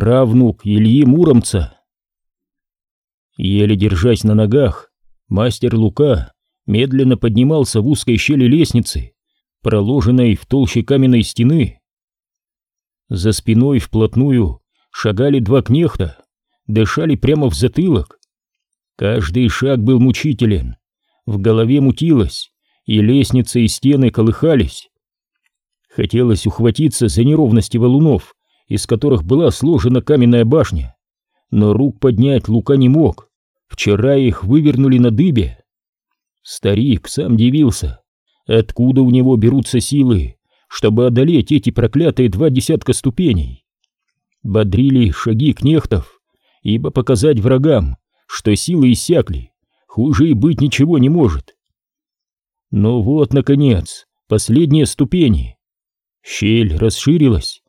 правнук Ильи Муромца. Еле держась на ногах, мастер Лука медленно поднимался в узкой щели лестницы, проложенной в толще каменной стены. За спиной вплотную шагали два кнехта, дышали прямо в затылок. Каждый шаг был мучителен, в голове мутилось, и лестница и стены колыхались. Хотелось ухватиться за неровности валунов, из которых была сложена каменная башня, но рук поднять Лука не мог. Вчера их вывернули на дыбе. Старик сам дивился, откуда у него берутся силы, чтобы одолеть эти проклятые два десятка ступеней. Бодрили шаги кнехтов, ибо показать врагам, что силы иссякли, хуже и быть ничего не может. Но вот, наконец, последние ступени. Щель расширилась.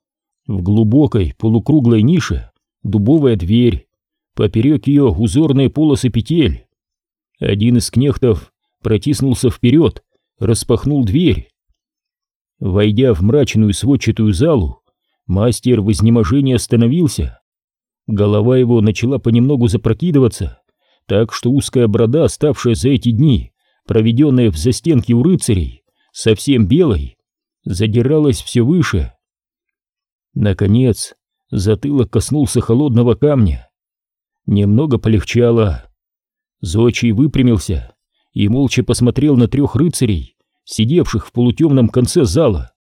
В глубокой полукруглой нише дубовая дверь, Поперек ее узорные полосы петель. Один из кнехтов протиснулся вперед, распахнул дверь. Войдя в мрачную сводчатую залу, мастер в изнеможении остановился. Голова его начала понемногу запрокидываться, так что узкая борода, ставшая за эти дни, проведенная в застенке у рыцарей, совсем белой, задиралась все выше. Наконец, затылок коснулся холодного камня. Немного полегчало. Зочий выпрямился и молча посмотрел на трех рыцарей, сидевших в полутемном конце зала.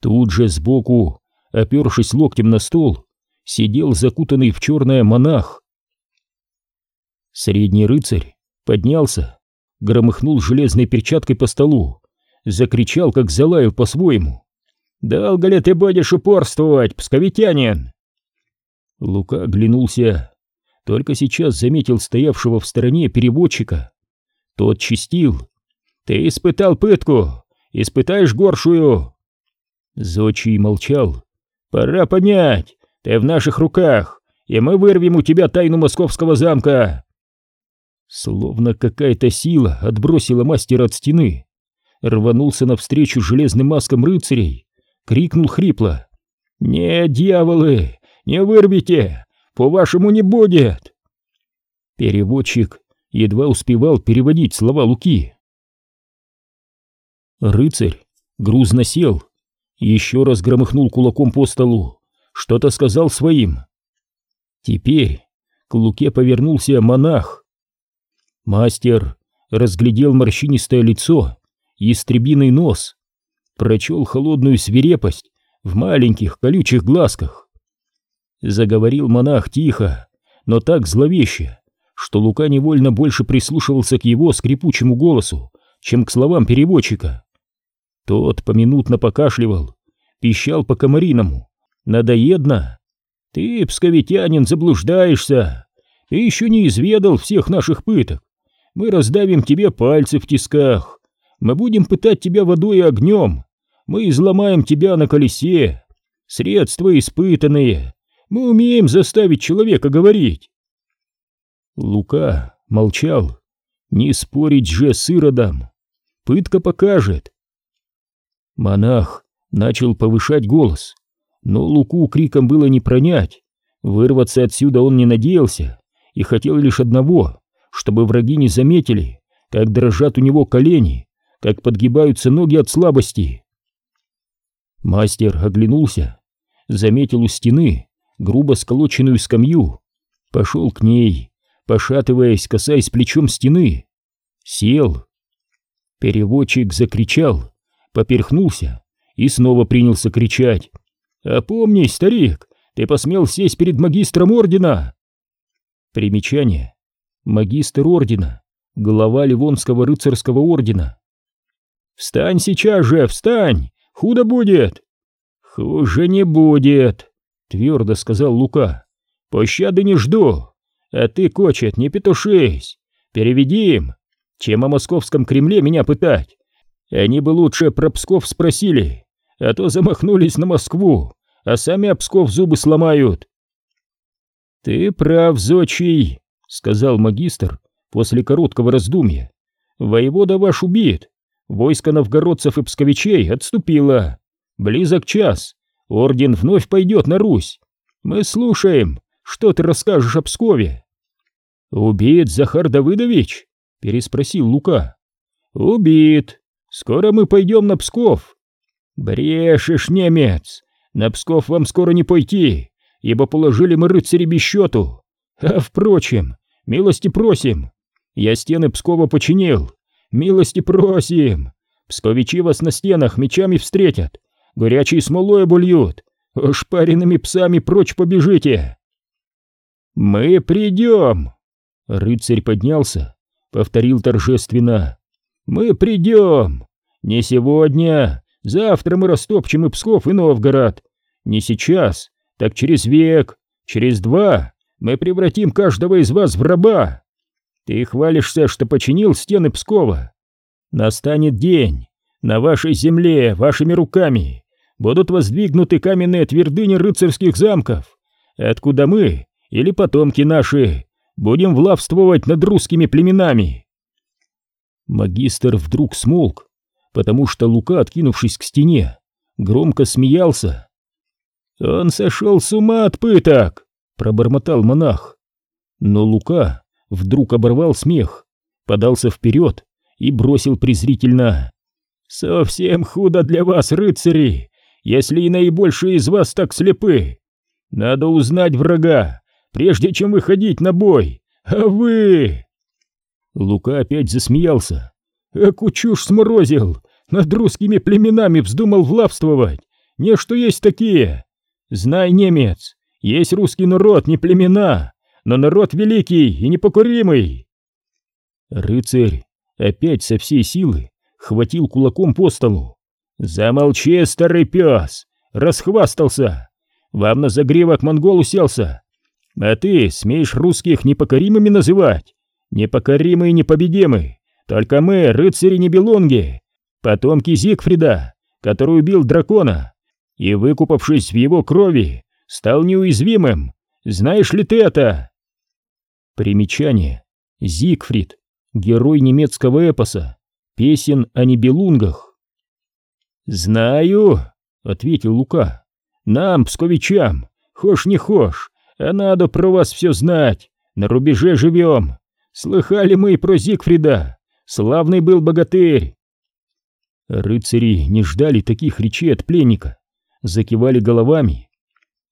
Тут же сбоку, опершись локтем на стол, сидел закутанный в черное монах. Средний рыцарь поднялся, громыхнул железной перчаткой по столу, закричал, как залаял по-своему. «Долго ли ты будешь упорствовать, псковитянин?» Лука оглянулся только сейчас заметил стоявшего в стороне переводчика. Тот чистил. «Ты испытал пытку! Испытаешь горшую!» Зочий молчал. «Пора понять, ты в наших руках, и мы вырвем у тебя тайну московского замка!» Словно какая-то сила отбросила мастера от стены. Рванулся навстречу железным маскам рыцарей. Крикнул хрипло. «Не, дьяволы, не вырвите! По-вашему, не будет!» Переводчик едва успевал переводить слова Луки. Рыцарь грузно сел, еще раз громыхнул кулаком по столу, что-то сказал своим. Теперь к Луке повернулся монах. Мастер разглядел морщинистое лицо и истребиный нос, прочел холодную свирепость в маленьких колючих глазках. Заговорил монах тихо, но так зловеще, что Лука невольно больше прислушивался к его скрипучему голосу, чем к словам переводчика. Тот поминутно покашливал, пищал по-комариному. «Надоедно? Ты, псковитянин, заблуждаешься. Ты еще не изведал всех наших пыток. Мы раздавим тебе пальцы в тисках. Мы будем пытать тебя водой и огнем. Мы изломаем тебя на колесе. Средства испытанные, мы умеем заставить человека говорить. Лука молчал. Не спорить же с Иродом. Пытка покажет. Монах начал повышать голос, но Луку криком было не пронять. Вырваться отсюда он не надеялся и хотел лишь одного, чтобы враги не заметили, как дрожат у него колени, как подгибаются ноги от слабости. Мастер оглянулся, заметил у стены грубо сколоченную скамью, пошел к ней, пошатываясь, касаясь плечом стены. Сел. Переводчик закричал, поперхнулся и снова принялся кричать. «Опомнись, старик, ты посмел сесть перед магистром ордена!» Примечание. Магистр ордена, глава Ливонского рыцарского ордена. «Встань сейчас же, встань! Худо будет!» «Хуже не будет!» твердо сказал Лука. «Пощады не жду, а ты, кочет, не петушись, переведи им, чем о московском Кремле меня пытать. Они бы лучше про Псков спросили, а то замахнулись на Москву, а сами об Псков зубы сломают». «Ты прав, Зочий», — сказал магистр после короткого раздумья. «Воевода ваш убит, войско новгородцев и псковичей отступило. Близок час, орден вновь пойдет на Русь. Мы слушаем, что ты расскажешь о Пскове. Убит Захар Давыдович? Переспросил Лука. Убит. Скоро мы пойдем на Псков. Брешешь, немец. На Псков вам скоро не пойти, ибо положили мы рыцари без счету. А впрочем, милости просим. Я стены Пскова починил. Милости просим. Псковичи вас на стенах мечами встретят, горячей смолой обольют, ошпаренными псами прочь побежите. Мы придем. Рыцарь поднялся, повторил торжественно. Мы придем. Не сегодня, завтра мы растопчем и Псков, и Новгород. Не сейчас, так через век, через два мы превратим каждого из вас в раба. Ты хвалишься, что починил стены Пскова. Настанет день, на вашей земле, вашими руками, будут воздвигнуты каменные твердыни рыцарских замков, откуда мы, или потомки наши, будем влавствовать над русскими племенами. Магистр вдруг смолк, потому что Лука, откинувшись к стене, громко смеялся. «Он сошел с ума от пыток!» — пробормотал монах. Но Лука вдруг оборвал смех, подался вперед и бросил презрительно. «Совсем худо для вас, рыцари, если и наибольшие из вас так слепы. Надо узнать врага, прежде чем выходить на бой, а вы...» Лука опять засмеялся. «Эку чушь сморозил, над русскими племенами вздумал влавствовать, не что есть такие. Знай, немец, есть русский народ, не племена, но народ великий и непокоримый!» Рыцарь опять со всей силы хватил кулаком по столу. «Замолчи, старый пес! Расхвастался! Вам на загривок монгол уселся! А ты смеешь русских непокоримыми называть? Непокоримые непобедимы! Только мы, рыцари Небелунги, потомки Зигфрида, который убил дракона, и, выкупавшись в его крови, стал неуязвимым! Знаешь ли ты это?» Примечание. Зигфрид, герой немецкого эпоса, песен о небелунгах. «Знаю», — ответил Лука, — «нам, псковичам, хошь не хошь, а надо про вас все знать, на рубеже живем. Слыхали мы и про Зигфрида, славный был богатырь». Рыцари не ждали таких речей от пленника, закивали головами.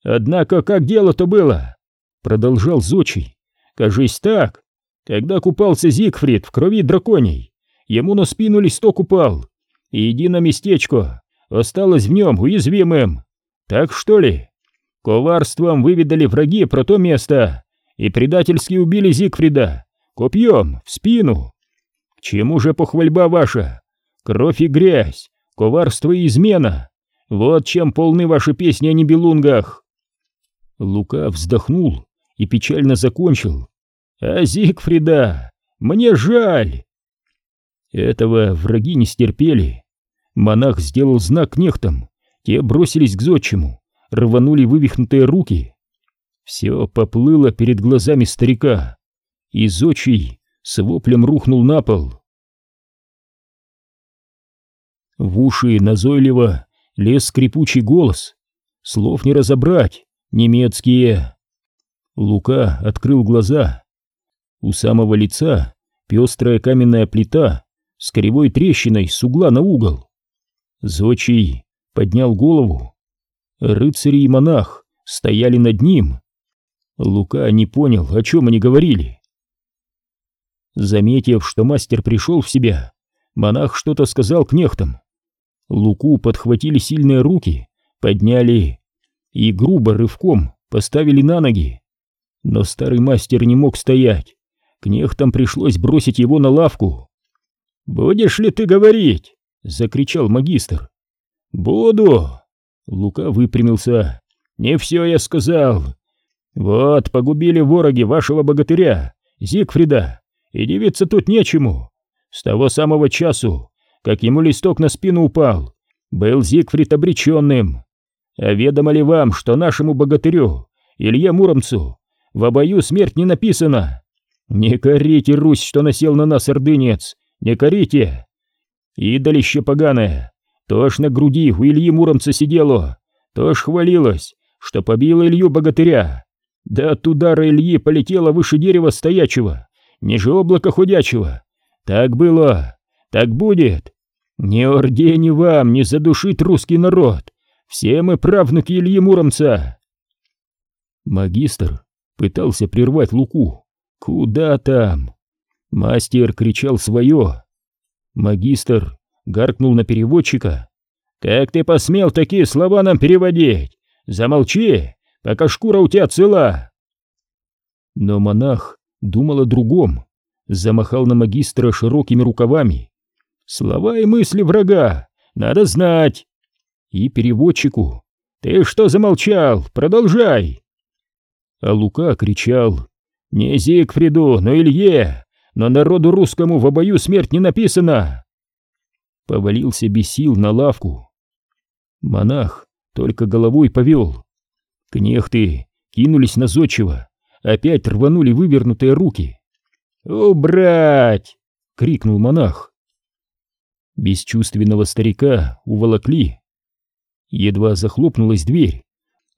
«Однако как дело-то было?» — продолжал Зочий. Кажись так. Когда купался Зигфрид в крови драконей, ему на спину листок упал, и едино местечко осталось в нем уязвимым. Так что ли? Коварством выведали враги про то место и предательски убили Зигфрида копьем в спину. К чему же похвальба ваша? Кровь и грязь, коварство и измена. Вот чем полны ваши песни о небелунгах. Лука вздохнул и печально закончил. «А Зигфрида, мне жаль!» Этого враги не стерпели. Монах сделал знак нехтам, те бросились к зодчему, рванули вывихнутые руки. Все поплыло перед глазами старика, и зодчий с воплем рухнул на пол. В уши назойливо лез скрипучий голос. Слов не разобрать, немецкие. Лука открыл глаза. У самого лица пестрая каменная плита с кривой трещиной с угла на угол. Зочий поднял голову. Рыцари и монах стояли над ним. Лука не понял, о чем они говорили. Заметив, что мастер пришел в себя, монах что-то сказал кнехтам. Луку подхватили сильные руки, подняли и грубо рывком поставили на ноги. Но старый мастер не мог стоять. Кнехтам пришлось бросить его на лавку. «Будешь ли ты говорить?» — закричал магистр. «Буду!» Лука выпрямился. «Не все я сказал. Вот, погубили вороги вашего богатыря, Зигфрида, и дивиться тут нечему. С того самого часу, как ему листок на спину упал, был Зигфрид обреченным. А ведомо ли вам, что нашему богатырю, Илье Муромцу, в обою смерть не написано. Не корите, Русь, что насел на нас ордынец, не корите. Идолище поганое, то ж на груди у Ильи Муромца сидело, то ж хвалилось, что побила Илью богатыря. Да от удара Ильи полетело выше дерева стоячего, ниже облака худячего. Так было, так будет. Ни Орде, ни вам не задушит русский народ. Все мы правнуки Ильи Муромца. Магистр пытался прервать Луку. Куда там? Мастер кричал свое. Магистр гаркнул на переводчика. «Как ты посмел такие слова нам переводить? Замолчи, пока шкура у тебя цела!» Но монах думал о другом, замахал на магистра широкими рукавами. «Слова и мысли врага надо знать!» И переводчику «Ты что замолчал? Продолжай!» А Лука кричал «Не Зигфриду, но Илье! Но народу русскому в обою смерть не написана!» Повалился без сил на лавку. Монах только головой повел. Кнехты кинулись на зодчего, опять рванули вывернутые руки. «Убрать!» — крикнул монах. Бесчувственного старика уволокли. Едва захлопнулась дверь.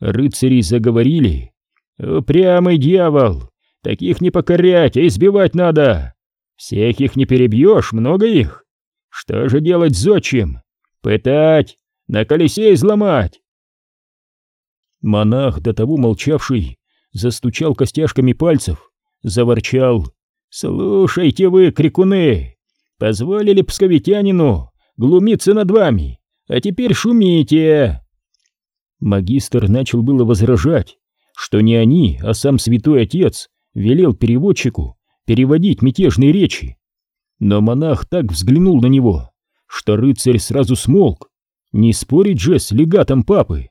Рыцари заговорили. «Упрямый дьявол! Таких не покорять, а избивать надо! Всех их не перебьешь, много их! Что же делать с зодчим? Пытать! На колесе изломать!» Монах, до того молчавший, застучал костяшками пальцев, заворчал. «Слушайте вы, крикуны, позволили псковитянину глумиться над вами, а теперь шумите!» Магистр начал было возражать, что не они, а сам святой отец велел переводчику переводить мятежные речи. Но монах так взглянул на него, что рыцарь сразу смолк. Не спорить же с легатом папы.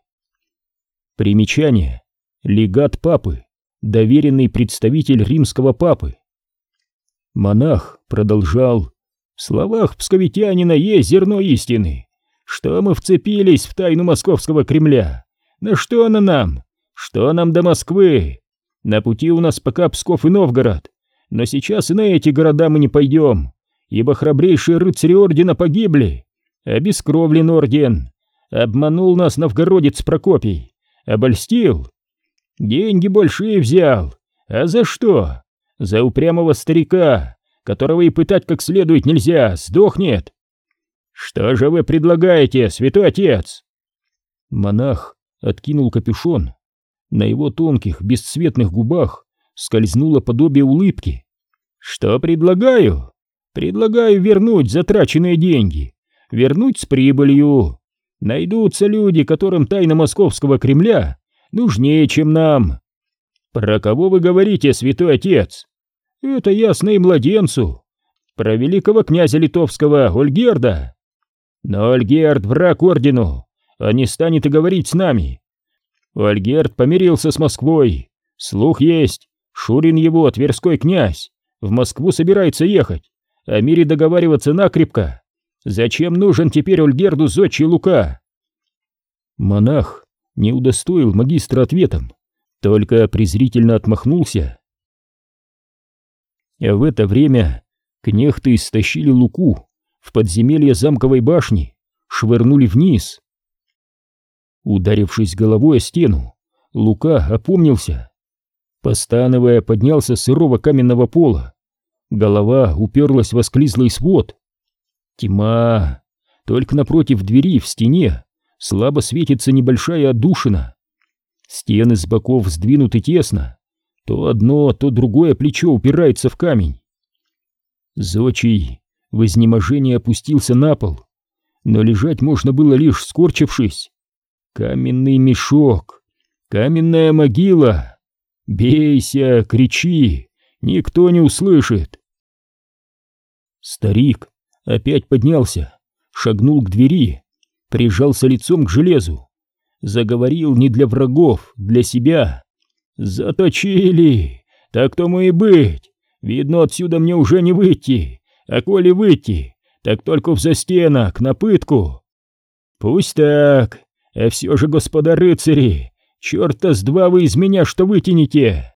Примечание. Легат папы. Доверенный представитель римского папы. Монах продолжал. В словах псковитянина есть зерно истины. Что мы вцепились в тайну московского Кремля? На что она нам? Что нам до Москвы? На пути у нас пока Псков и Новгород. Но сейчас и на эти города мы не пойдем, ибо храбрейшие рыцари ордена погибли. Обескровлен орден. Обманул нас новгородец Прокопий. Обольстил. Деньги большие взял. А за что? За упрямого старика, которого и пытать как следует нельзя, сдохнет. Что же вы предлагаете, святой отец? Монах откинул капюшон. На его тонких, бесцветных губах скользнуло подобие улыбки. Что предлагаю? Предлагаю вернуть затраченные деньги вернуть с прибылью. Найдутся люди, которым тайна московского Кремля нужнее, чем нам. Про кого вы говорите, святой отец? Это ясно и младенцу. Про великого князя литовского Ольгерда. Но Ольгерд враг ордену, а не станет и говорить с нами. Ольгерд помирился с Москвой. Слух есть, Шурин его, Тверской князь, в Москву собирается ехать, о мире договариваться накрепко. Зачем нужен теперь Ольгерду зодчий Лука? Монах не удостоил магистра ответом, только презрительно отмахнулся. А в это время кнехты стащили Луку в подземелье замковой башни, швырнули вниз. Ударившись головой о стену, Лука опомнился. Постановая, поднялся с сырого каменного пола. Голова уперлась в осклизлый свод. Тьма. Только напротив двери в стене слабо светится небольшая отдушина. Стены с боков сдвинуты тесно. То одно, то другое плечо упирается в камень. Зочий в изнеможении опустился на пол, но лежать можно было лишь скорчившись. Каменный мешок, каменная могила. Бейся, кричи, никто не услышит. Старик опять поднялся, шагнул к двери, прижался лицом к железу, заговорил не для врагов, для себя. «Заточили! Так тому и быть! Видно, отсюда мне уже не выйти, а коли выйти, так только в застенок, на пытку!» «Пусть так, а все же, господа рыцари, черта с два вы из меня что вытянете!»